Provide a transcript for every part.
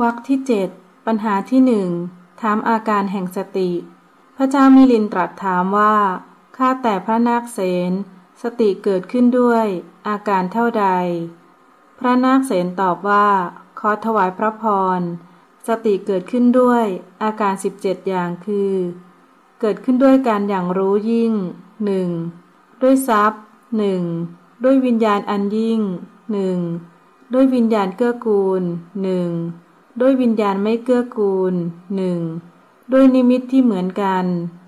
วรรคที่เจ็ดปัญหาที่หนึ่งถามอาการแห่งสติ พระเจ้ามิลินตรัสถามว่า ข้าแต่พระนาคเสนสติเกิดขึ้นด้วย อาการเท่าใด พระนาคเสนตอบว่า ขอถวายพระพร สติเกิดขึ้นด้วย อาการสิบเจ็ดอย่างคือ เกิดขึ้นด้วยการอย่างรู้ยิ่งหนึ่งด้วยทรัพย์หนึ่งด้วยวิญญาณอันยิ่งหนึ่งด้วยวิญญาณเกื้อกูลหนึ่ง ด้วยวิญญาณไม่เกื้อกูลหนึ่งด้วยนิมิตที่เหมือนกัน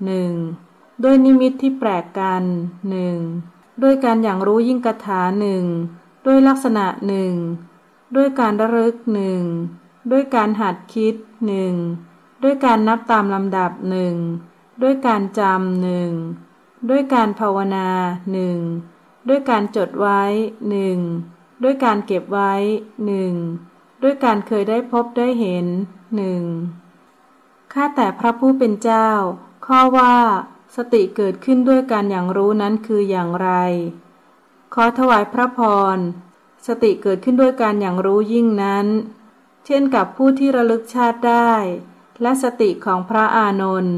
หนึ่งด้วยนิมิตที่แปลกกันหนึ่งด้วยการอย่างรู้ยิ่งกถาหนึ่งด้วยลักษณะหนึ่งด้วยการระลึกหนึ่งด้วยการหัดคิดหนึ่งด้วยการนับตามลำดับหนึ่งด้วยการจำหนึ่งด้วยการภาวนาหนึ่งด้วยการจดไว้หนึ่งด้วยการเก็บไว้หนึ่ง ด้วยการเคยได้พบได้เห็นหนึ่งข้าแต่พระผู้เป็นเจ้า ข้อว่าสติเกิดขึ้นด้วยการอย่างรู้นั้นคืออย่างไร ขอถวายพระพร สติเกิดขึ้นด้วยการอย่างรู้ยิ่งนั้น เช่นกับผู้ที่ระลึกชาติได้ และสติของพระอานนท์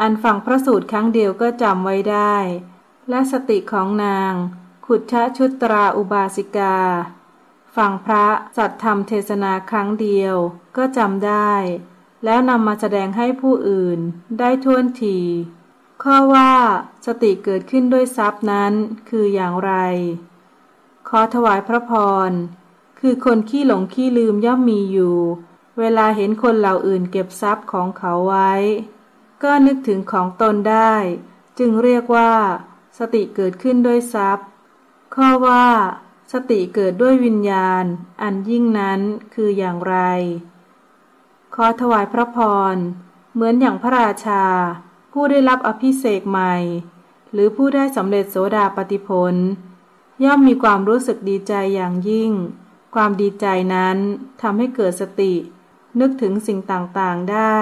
อันฟังพระสูตรครั้งเดียวก็จำไว้ได้ และสติของนาง ขุดชะชุตราอุบาสิกา ฟังพระสัตธรรมเทศนาครั้งเดียว ก็จำได้ แล้วนำมาแสดงให้ผู้อื่นได้ท่วนที ข้อว่าสติเกิดขึ้นด้วยทรัพย์นั้นคืออย่างไร ขอถวายพระพร คือคนขี้หลงขี้ลืมย่อมมีอยู่ เวลาเห็นคนเหล่าอื่นเก็บทรัพย์ของเขาไว้ ก็นึกถึงของตนได้ จึงเรียกว่า สติเกิดขึ้นด้วยทรัพย์ ข้อว่า สติเกิดด้วยวิญญาณ อันยิ่งนั้นคืออย่างไร ขอถวายพระพร เหมือนอย่างพระราชา ผู้ได้รับอภิเษกใหม่ หรือผู้ได้สำเร็จโสดาปติพลย่อมมีความรู้สึกดีใจอย่างยิ่ง ความดีใจนั้นทำให้เกิดสติ นึกถึงสิ่งต่างๆได้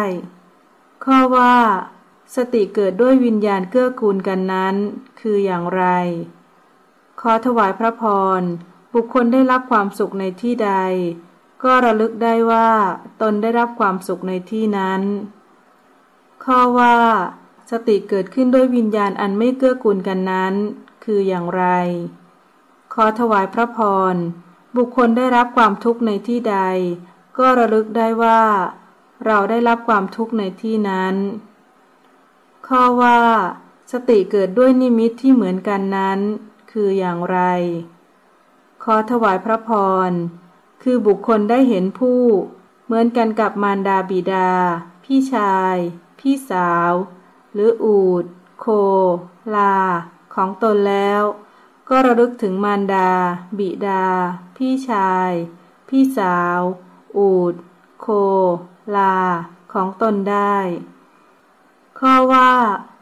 ข้อว่า สติเกิดด้วยวิญญาณเกื้อกูลกันนั้น คืออย่างไร ขอถวายพระพร บุคคลได้รับความสุขในที่ใด ก็ระลึกได้ว่า ตนได้รับความสุขในที่นั้น ข้อว่า สติเกิดขึ้นด้วยวิญญาณอันไม่เกื้อกูลกันนั้น คืออย่างไร ขอถวายพระพร บุคคลได้รับความทุกข์ในที่ใด ก็ระลึกได้ว่า เราได้รับความทุกข์ในที่นั้น ข้อว่า สติเกิดด้วยนิมิตที่เหมือนกันนั้น คืออย่างไร ขอถวายพระพร คือบุคคลได้เห็นผู้ เหมือนกันกับมารดาบิดา พี่ชาย พี่สาว หรืออูด โค ลา ของตนแล้ว ก็ระลึกถึงมารดา บิดา พี่ชาย พี่สาว อูด โค ลา ของตนได้ ข้อว่า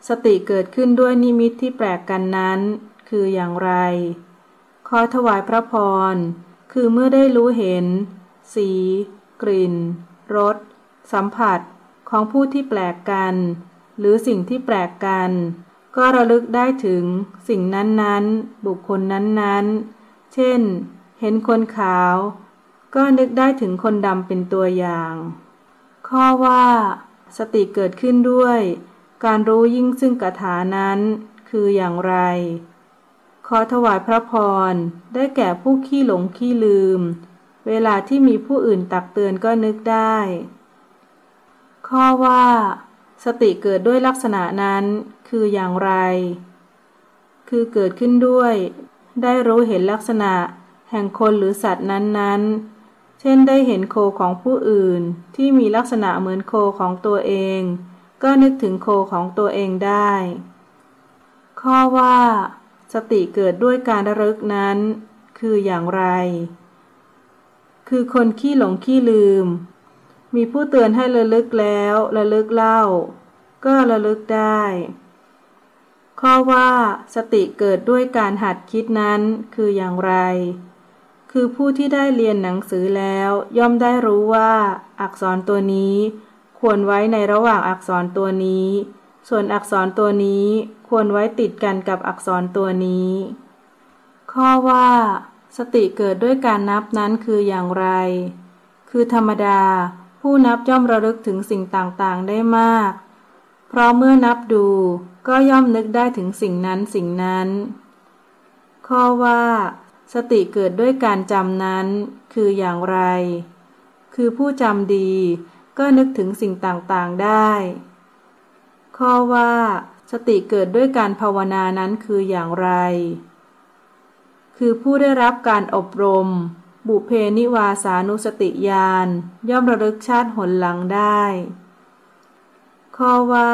สติเกิดขึ้นด้วยนิมิตที่แปลกกันนั้น คืออย่างไร ขอถวายพระพร คือเมื่อได้รู้เห็น สี กลิ่น รส สัมผัส ของผู้ที่แปลกกัน หรือสิ่งที่แปลกกัน ก็ระลึกได้ถึงสิ่งนั้นๆ บุคคลนั้นๆ เช่น เห็นคนขาว ก็นึกได้ถึงคนดำเป็นตัวอย่าง ข้อว่า สติเกิดขึ้นด้วยการรู้ยิ่งซึ่งกถานั้นคืออย่างไร ขอถวายพระพร ได้แก่ผู้ขี้หลงขี้ลืม เวลาที่มีผู้อื่นตักเตือนก็นึกได้ ข้อว่า สติเกิดด้วยลักษณะนั้นคืออย่างไร คือเกิดขึ้นด้วย ได้รู้เห็นลักษณะ แห่งคนหรือสัตว์นั้นๆ เช่นได้เห็นโคของผู้อื่นที่มีลักษณะเหมือนโคของตัวเอง ก็นึกถึงโคของตัวเองได้ ข้อว่า สติเกิดด้วยการระลึกนั้น คืออย่างไร คือคนขี้หลงขี้ลืม มีผู้เตือนให้ระลึกแล้วระลึกเล่า ก็ระลึกได้ ข้อว่าสติเกิดด้วยการหัดคิดนั้นคืออย่างไร คือผู้ที่ได้เรียนหนังสือแล้วย่อมได้รู้ว่า อักษรตัวนี้ ควรไว้ในระหว่างอักษรตัวนี้ ส่วนอักษรตัวนี้ควรไว้ติดกันกับอักษรตัวนี้ ข้อว่า สติเกิดด้วยการนับนั้นคืออย่างไร คือธรรมดา ผู้นับย่อมระลึกถึงสิ่งต่างๆได้มาก เพราะเมื่อนับดูก็ย่อมนึกได้ถึงสิ่งนั้นสิ่งนั้น ข้อว่า สติเกิดด้วยการจำนั้น คืออย่างไร คือผู้จำดี ก็นึกถึงสิ่งต่างๆได้ ข้อว่า สติเกิดด้วยการภาวนานั้นคืออย่างไร คือผู้ได้รับการอบรม บุเพนิวาสานุสติญาณย่อมระลึกชาติหนหลังได้ ข้อว่า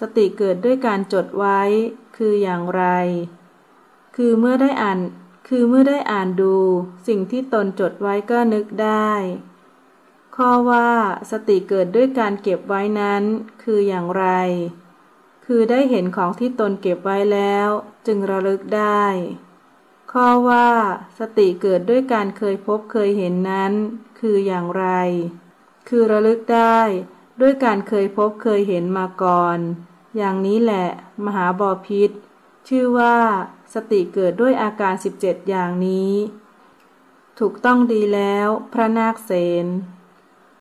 สติเกิดด้วยการจดไว้ คืออย่างไร คือเมื่อได้อ่าน คือเมื่อได้อ่านดู สิ่งที่ตนจดไว้ก็นึกได้ ข้อว่าสติเกิดด้วยการเก็บไว้นั้น คืออย่างไร คือได้เห็นของที่ตนเก็บไว้แล้ว จึงระลึกได้ ข้อว่าสติเกิดด้วยการเคยพบเคยเห็นนั้น คืออย่างไร คือระลึกได้ด้วยการเคยพบเคยเห็นมาก่อน อย่างนี้แหละ มหาบอพิษ ชื่อว่า สติเกิดด้วยอาการ 17 อย่างนี้ ถูกต้องดีแล้ว พระนาคเสน